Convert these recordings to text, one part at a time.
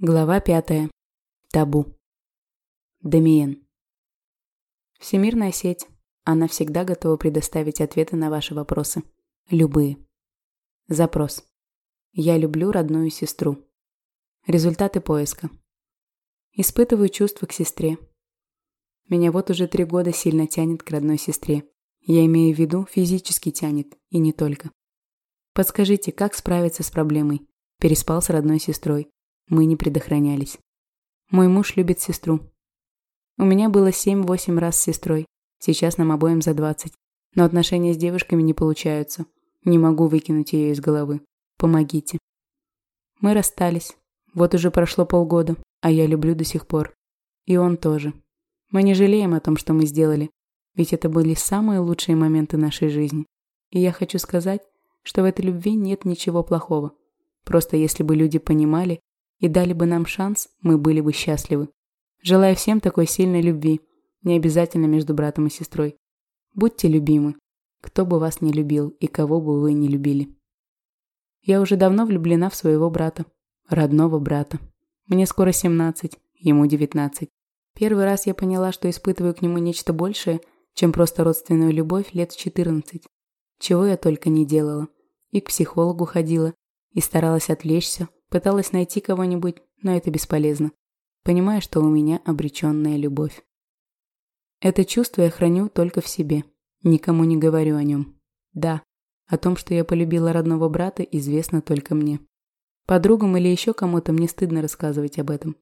Глава пятая. Табу. Демиен. Всемирная сеть. Она всегда готова предоставить ответы на ваши вопросы. Любые. Запрос. Я люблю родную сестру. Результаты поиска. Испытываю чувства к сестре. Меня вот уже три года сильно тянет к родной сестре. Я имею в виду, физически тянет, и не только. Подскажите, как справиться с проблемой? Переспал с родной сестрой мы не предохранялись. Мой муж любит сестру. У меня было 7-8 раз с сестрой. Сейчас нам обоим за 20. Но отношения с девушками не получаются. Не могу выкинуть ее из головы. Помогите. Мы расстались. Вот уже прошло полгода, а я люблю до сих пор. И он тоже. Мы не жалеем о том, что мы сделали. Ведь это были самые лучшие моменты нашей жизни. И я хочу сказать, что в этой любви нет ничего плохого. Просто если бы люди понимали, и дали бы нам шанс, мы были бы счастливы. Желаю всем такой сильной любви, не обязательно между братом и сестрой. Будьте любимы, кто бы вас не любил и кого бы вы не любили. Я уже давно влюблена в своего брата, родного брата. Мне скоро 17, ему 19. Первый раз я поняла, что испытываю к нему нечто большее, чем просто родственную любовь лет в 14. Чего я только не делала. И к психологу ходила, и старалась отвлечься, Пыталась найти кого-нибудь, но это бесполезно. Понимаю, что у меня обреченная любовь. Это чувство я храню только в себе. Никому не говорю о нем. Да, о том, что я полюбила родного брата, известно только мне. Подругам или еще кому-то мне стыдно рассказывать об этом.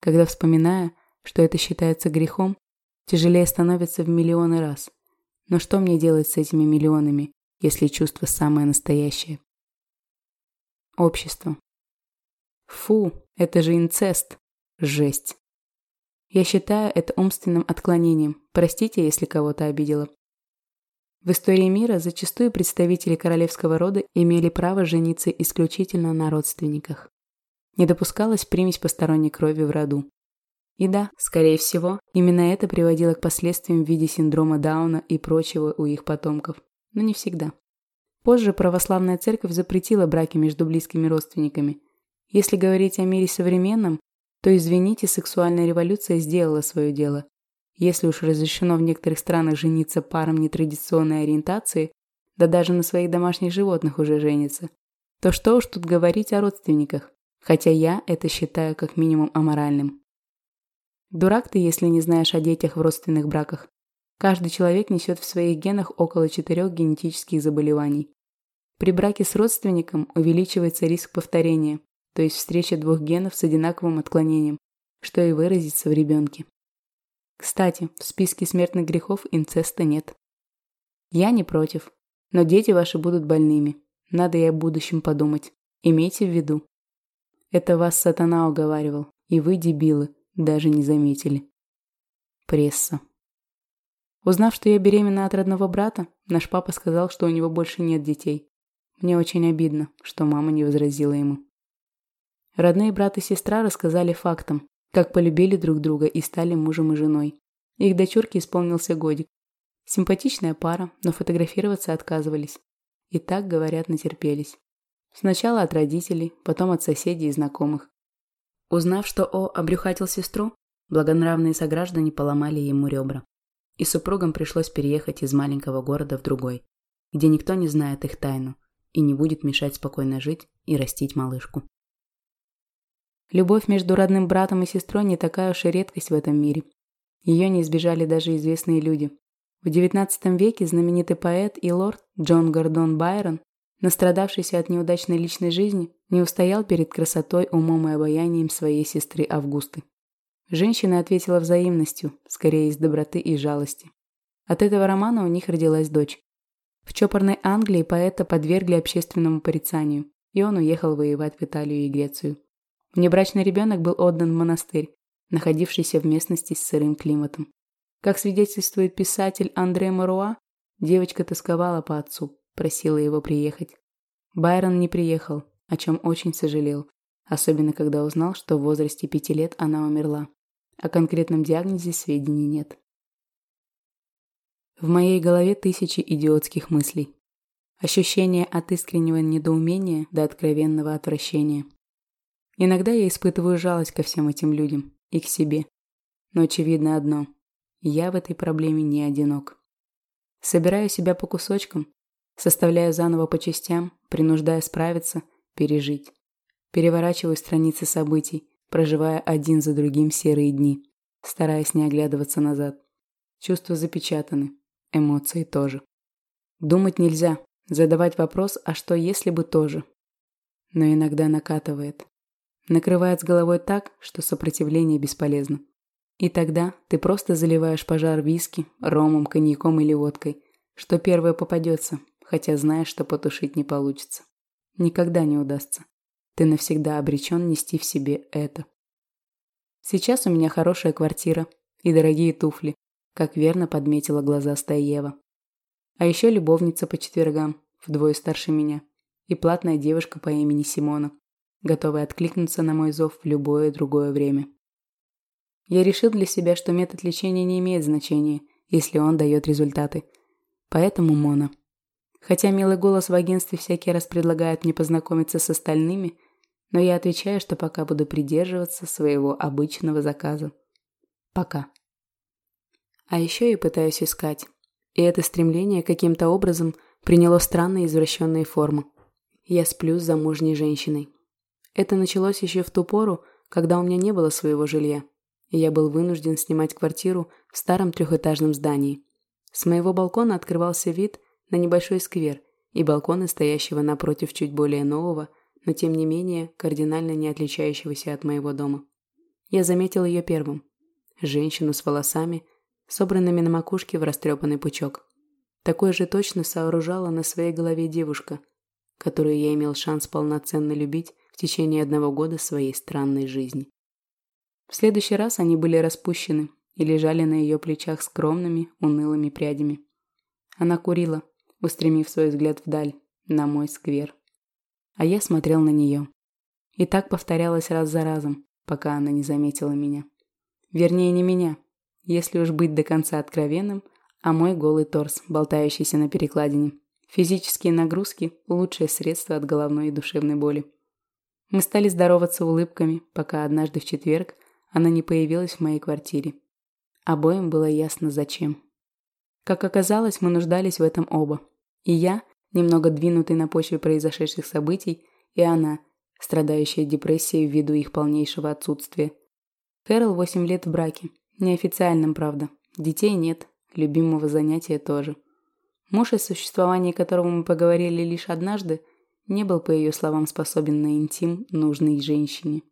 Когда вспоминаю, что это считается грехом, тяжелее становится в миллионы раз. Но что мне делать с этими миллионами, если чувство самое настоящее? Общество. Фу, это же инцест. Жесть. Я считаю это умственным отклонением. Простите, если кого-то обидела. В истории мира зачастую представители королевского рода имели право жениться исключительно на родственниках. Не допускалась примесь посторонней крови в роду. И да, скорее всего, именно это приводило к последствиям в виде синдрома Дауна и прочего у их потомков. Но не всегда. Позже православная церковь запретила браки между близкими родственниками – если говорить о мире современном, то, извините, сексуальная революция сделала свое дело. Если уж разрешено в некоторых странах жениться парам нетрадиционной ориентации, да даже на своих домашних животных уже женятся, то что уж тут говорить о родственниках, хотя я это считаю как минимум аморальным. Дурак ты, если не знаешь о детях в родственных браках. Каждый человек несет в своих генах около четырех генетических заболеваний. При браке с родственником увеличивается риск повторения, то есть встреча двух генов с одинаковым отклонением, что и выразится в ребенке. Кстати, в списке смертных грехов инцеста нет. Я не против, но дети ваши будут больными. Надо и о будущем подумать. Имейте в виду. Это вас сатана уговаривал, и вы, дебилы, даже не заметили. Пресса. Узнав, что я беременна от родного брата, наш папа сказал, что у него больше нет детей. Мне очень обидно, что мама не возразила ему. Родные брат и сестра рассказали фактом, как полюбили друг друга и стали мужем и женой. Их дочурке исполнился годик. Симпатичная пара, но фотографироваться отказывались. И так, говорят, натерпелись. Сначала от родителей, потом от соседей и знакомых. Узнав, что О обрюхатил сестру, благонравные сограждане поломали ему ребра. И супругам пришлось переехать из маленького города в другой, где никто не знает их тайну и не будет мешать спокойно жить и растить малышку. Любовь между родным братом и сестрой не такая уж и редкость в этом мире. Ее не избежали даже известные люди. В XIX веке знаменитый поэт и лорд Джон Гордон Байрон, настрадавшийся от неудачной личной жизни, не устоял перед красотой, умом и обаянием своей сестры Августы. Женщина ответила взаимностью, скорее из доброты и жалости. От этого романа у них родилась дочь. В чопорной Англии поэта подвергли общественному порицанию, и он уехал воевать в Италию и Грецию. Внебрачный ребенок был отдан в монастырь, находившийся в местности с сырым климатом. Как свидетельствует писатель Андре Маруа, девочка тосковала по отцу, просила его приехать. Байрон не приехал, о чем очень сожалел, особенно когда узнал, что в возрасте пяти лет она умерла. О конкретном диагнозе сведений нет. В моей голове тысячи идиотских мыслей. Ощущение от искреннего недоумения до откровенного отвращения. Иногда я испытываю жалость ко всем этим людям и к себе. Но очевидно одно – я в этой проблеме не одинок. Собираю себя по кусочкам, составляю заново по частям, принуждая справиться, пережить. Переворачиваю страницы событий, проживая один за другим серые дни, стараясь не оглядываться назад. Чувства запечатаны, эмоции тоже. Думать нельзя, задавать вопрос «а что если бы тоже?». Но иногда накатывает. Накрывает с головой так, что сопротивление бесполезно. И тогда ты просто заливаешь пожар виски, ромом, коньяком или водкой, что первое попадется, хотя знаешь, что потушить не получится. Никогда не удастся. Ты навсегда обречен нести в себе это. Сейчас у меня хорошая квартира и дорогие туфли, как верно подметила глазастая Ева. А еще любовница по четвергам, вдвое старше меня, и платная девушка по имени Симона, готовая откликнуться на мой зов в любое другое время. Я решил для себя, что метод лечения не имеет значения, если он дает результаты. Поэтому Мона – Хотя милый голос в агентстве всякий раз предлагает мне познакомиться с остальными, но я отвечаю, что пока буду придерживаться своего обычного заказа. Пока. А еще я пытаюсь искать. И это стремление каким-то образом приняло странные извращенные формы. Я сплю с замужней женщиной. Это началось еще в ту пору, когда у меня не было своего жилья, и я был вынужден снимать квартиру в старом трехэтажном здании. С моего балкона открывался вид – на небольшой сквер и балконы стоящего напротив чуть более нового, но тем не менее кардинально не отличающегося от моего дома. Я заметил ее первым. Женщину с волосами, собранными на макушке в растрепанный пучок. Такой же точно сооружала на своей голове девушка, которую я имел шанс полноценно любить в течение одного года своей странной жизни. В следующий раз они были распущены и лежали на ее плечах скромными, унылыми прядями. Она курила, устремив свой взгляд вдаль, на мой сквер. А я смотрел на нее. И так повторялось раз за разом, пока она не заметила меня. Вернее, не меня, если уж быть до конца откровенным, а мой голый торс, болтающийся на перекладине. Физические нагрузки – лучшее средство от головной и душевной боли. Мы стали здороваться улыбками, пока однажды в четверг она не появилась в моей квартире. Обоим было ясно зачем. Как оказалось, мы нуждались в этом оба. И я, немного двинутый на почве произошедших событий, и она, страдающая депрессией ввиду их полнейшего отсутствия. Кэрол восемь лет в браке. Неофициальном, правда. Детей нет, любимого занятия тоже. Муж, о существовании которого мы поговорили лишь однажды, не был, по ее словам, способен на интим нужной женщине.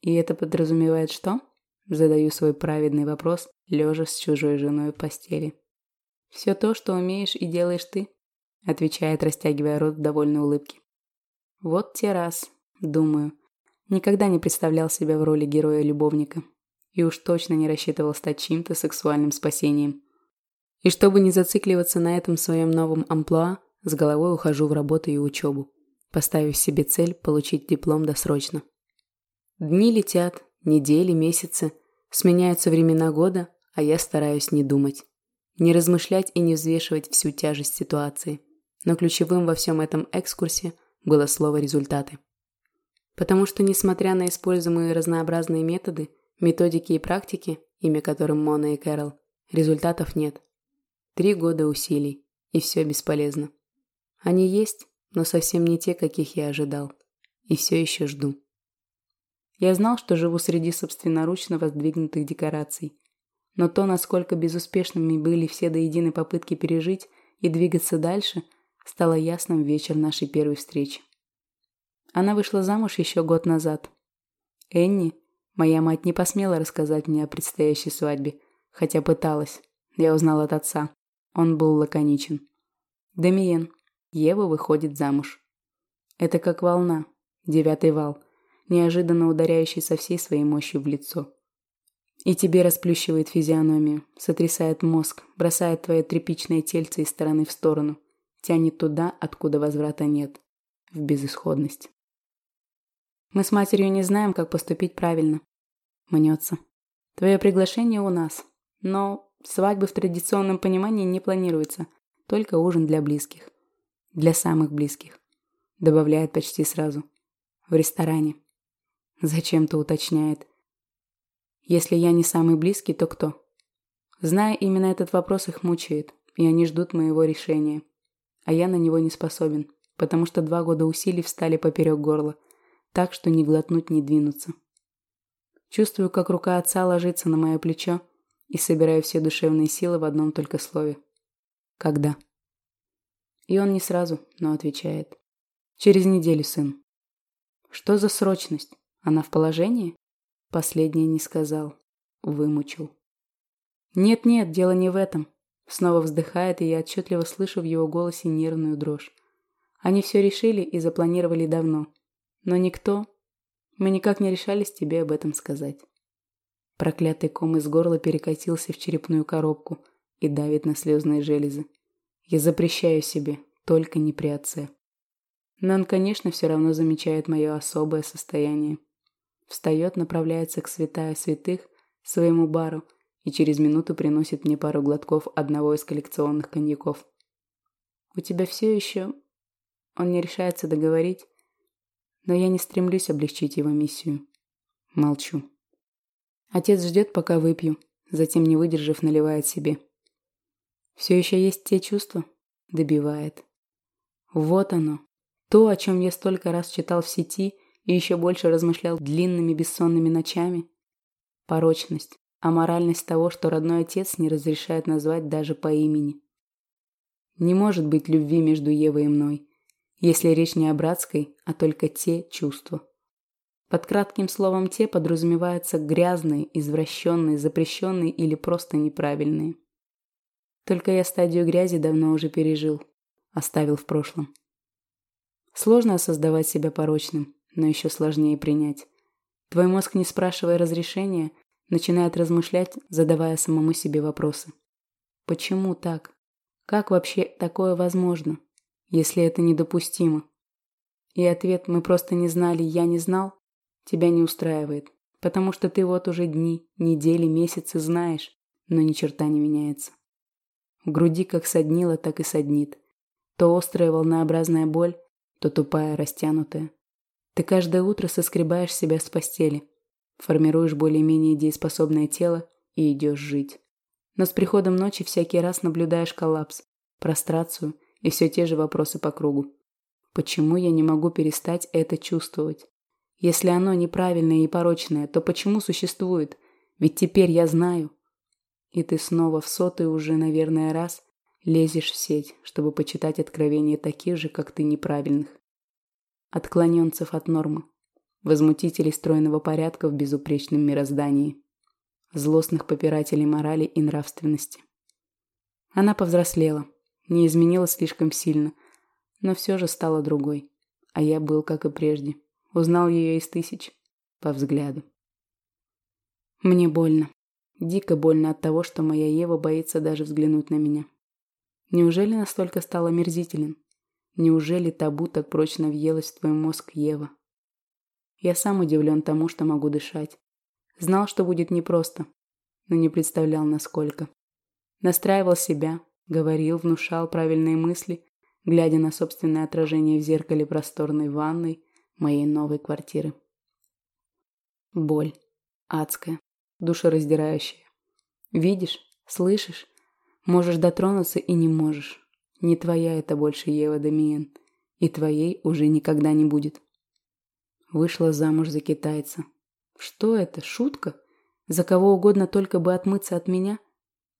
И это подразумевает что? Задаю свой праведный вопрос, лежа с чужой женой в постели. «Все то, что умеешь и делаешь ты», – отвечает, растягивая рот в довольной улыбке. «Вот те раз», – думаю. Никогда не представлял себя в роли героя-любовника. И уж точно не рассчитывал стать чьим-то сексуальным спасением. И чтобы не зацикливаться на этом своем новом амплуа, с головой ухожу в работу и учебу, поставив себе цель получить диплом досрочно. Дни летят, недели, месяцы, сменяются времена года, а я стараюсь не думать не размышлять и не взвешивать всю тяжесть ситуации. Но ключевым во всем этом экскурсе было слово «результаты». Потому что, несмотря на используемые разнообразные методы, методики и практики, имя которым Мона и Кэрол, результатов нет. Три года усилий, и все бесполезно. Они есть, но совсем не те, каких я ожидал. И все еще жду. Я знал, что живу среди собственноручно воздвигнутых декораций, но то, насколько безуспешными были все до единой попытки пережить и двигаться дальше, стало ясным в вечер нашей первой встречи. Она вышла замуж еще год назад. Энни, моя мать не посмела рассказать мне о предстоящей свадьбе, хотя пыталась. Я узнал от отца. Он был лаконичен. Демиен, Ева выходит замуж. Это как волна, девятый вал, неожиданно ударяющий со всей своей мощью в лицо. И тебе расплющивает физиономию, сотрясает мозг, бросает твое тряпичное тельце из стороны в сторону, тянет туда, откуда возврата нет, в безысходность. Мы с матерью не знаем, как поступить правильно. Мнется. Твое приглашение у нас, но свадьбы в традиционном понимании не планируется, только ужин для близких. Для самых близких. Добавляет почти сразу. В ресторане. Зачем-то уточняет. Если я не самый близкий, то кто? Зная именно этот вопрос их мучает, и они ждут моего решения. А я на него не способен, потому что два года усилий встали поперек горла, так что ни глотнуть, ни двинуться. Чувствую, как рука отца ложится на мое плечо и собираю все душевные силы в одном только слове. Когда? И он не сразу, но отвечает. Через неделю, сын. Что за срочность? Она в положении? Последнее не сказал. Вымучил. Нет-нет, дело не в этом. Снова вздыхает, и я отчетливо слышу в его голосе нервную дрожь. Они все решили и запланировали давно. Но никто... Мы никак не решались тебе об этом сказать. Проклятый ком из горла перекатился в черепную коробку и давит на слезные железы. Я запрещаю себе, только не при отце. Он, конечно, все равно замечает мое особое состояние. Встает, направляется к святая святых, своему бару, и через минуту приносит мне пару глотков одного из коллекционных коньяков. «У тебя все еще...» Он не решается договорить, но я не стремлюсь облегчить его миссию. Молчу. Отец ждет, пока выпью, затем, не выдержав, наливает себе. Все еще есть те чувства? Добивает. Вот оно. То, о чем я столько раз читал в сети и еще больше размышлял длинными бессонными ночами. Порочность, аморальность того, что родной отец не разрешает назвать даже по имени. Не может быть любви между Евой и мной, если речь не о братской, а только те чувства. Под кратким словом «те» подразумеваются грязные, извращенные, запрещенные или просто неправильные. Только я стадию грязи давно уже пережил, оставил в прошлом. Сложно осознавать себя порочным, но еще сложнее принять. Твой мозг, не спрашивая разрешения, начинает размышлять, задавая самому себе вопросы. Почему так? Как вообще такое возможно, если это недопустимо? И ответ «мы просто не знали, я не знал» тебя не устраивает, потому что ты вот уже дни, недели, месяцы знаешь, но ни черта не меняется. В груди как соднило, так и соднит. То острая волнообразная боль, то тупая, растянутая. Ты каждое утро соскребаешь себя с постели, формируешь более-менее дееспособное тело и идешь жить. Но с приходом ночи всякий раз наблюдаешь коллапс, прострацию и все те же вопросы по кругу. Почему я не могу перестать это чувствовать? Если оно неправильное и порочное, то почему существует? Ведь теперь я знаю. И ты снова в сотый уже, наверное, раз лезешь в сеть, чтобы почитать откровения таких же, как ты, неправильных. Отклоненцев от нормы. Возмутителей стройного порядка в безупречном мироздании. Злостных попирателей морали и нравственности. Она повзрослела, не изменилась слишком сильно, но все же стала другой. А я был, как и прежде. Узнал ее из тысяч. По взгляду. Мне больно. Дико больно от того, что моя Ева боится даже взглянуть на меня. Неужели настолько стал омерзителен? Неужели табу так прочно въелось в твой мозг, Ева? Я сам удивлен тому, что могу дышать. Знал, что будет непросто, но не представлял, насколько. Настраивал себя, говорил, внушал правильные мысли, глядя на собственное отражение в зеркале просторной ванной моей новой квартиры. Боль. Адская душераздирающее. Видишь, слышишь, можешь дотронуться и не можешь. Не твоя это больше Ева Дамиен, и твоей уже никогда не будет. Вышла замуж за китайца. Что это, шутка? За кого угодно только бы отмыться от меня?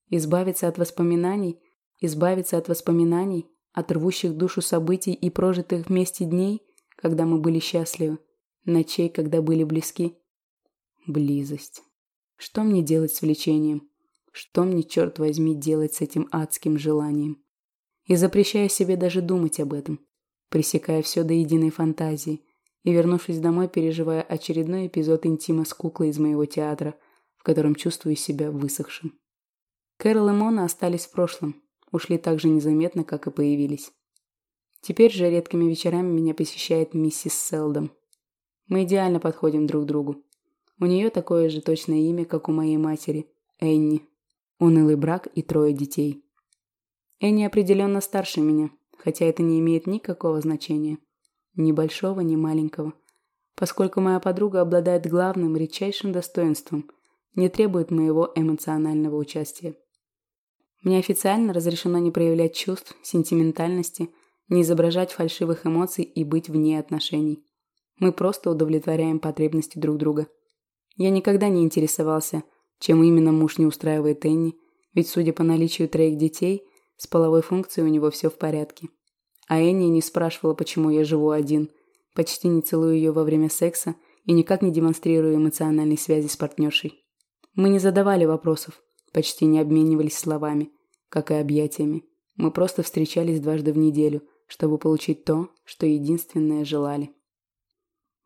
Избавиться от воспоминаний? Избавиться от воспоминаний, от рвущих душу событий и прожитых вместе дней, когда мы были счастливы, ночей, когда были близки? Близость. Что мне делать с влечением? Что мне, черт возьми, делать с этим адским желанием? И запрещаю себе даже думать об этом, пресекая все до единой фантазии, и, вернувшись домой, переживая очередной эпизод интима с куклой из моего театра, в котором чувствую себя высохшим. Кэрол и Мона остались в прошлом, ушли так же незаметно, как и появились. Теперь же редкими вечерами меня посещает миссис Селдом. Мы идеально подходим друг другу. У нее такое же точное имя, как у моей матери – Энни. Унылый брак и трое детей. Энни определенно старше меня, хотя это не имеет никакого значения. Ни большого, ни маленького. поскольку моя подруга обладает главным, редчайшим достоинством, не требует моего эмоционального участия. Мне официально разрешено не проявлять чувств, сентиментальности, не изображать фальшивых эмоций и быть вне отношений. Мы просто удовлетворяем потребности друг друга. Я никогда не интересовался, чем именно муж не устраивает Энни, ведь, судя по наличию троих детей, с половой функцией у него все в порядке. А Энни не спрашивала, почему я живу один, почти не целую ее во время секса и никак не демонстрирую эмоциональной связи с партнершей. Мы не задавали вопросов, почти не обменивались словами, как и объятиями. Мы просто встречались дважды в неделю, чтобы получить то, что единственное желали.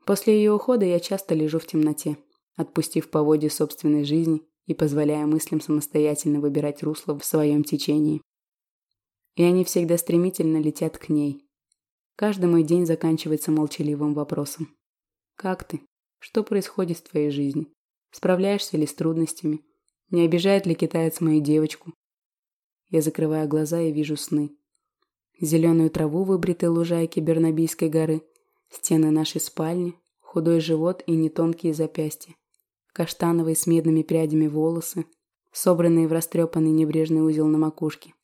После ее ухода я часто лежу в темноте, отпустив по воде собственной жизни и позволяя мыслям самостоятельно выбирать русло в своем течении. И они всегда стремительно летят к ней. Каждый мой день заканчивается молчаливым вопросом. «Как ты? Что происходит в твоей жизни? Справляешься ли с трудностями? Не обижает ли китаец мою девочку?» Я закрываю глаза и вижу сны. Зеленую траву выбритой лужайки Бернабийской горы, стены нашей спальни, худой живот и нетонкие запястья каштановые с медными прядями волосы, собранные в растрепанный небрежный узел на макушке.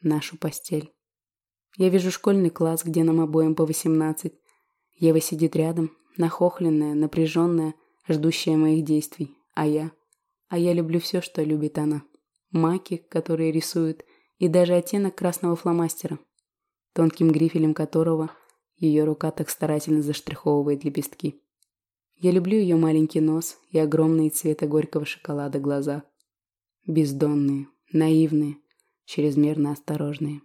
Нашу постель. Я вижу школьный класс, где нам обоим по восемнадцать. Ева сидит рядом, нахохленная, напряженная, ждущая моих действий. А я? А я люблю все, что любит она. Маки, которые рисуют, и даже оттенок красного фломастера, тонким грифелем которого ее рука так старательно заштриховывает лепестки. Я люблю ее маленький нос и огромные цвета горького шоколада глаза. Бездонные, наивные, чрезмерно осторожные.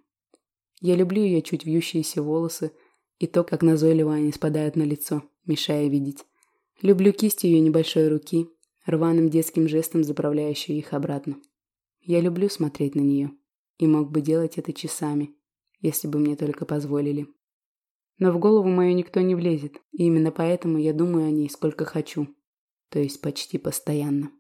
Я люблю ее чуть вьющиеся волосы и то, как назойливо они спадают на лицо, мешая видеть. Люблю кисть ее небольшой руки, рваным детским жестом заправляющую их обратно. Я люблю смотреть на нее и мог бы делать это часами, если бы мне только позволили. Но в голову мою никто не влезет, и именно поэтому я думаю о ней сколько хочу, то есть почти постоянно.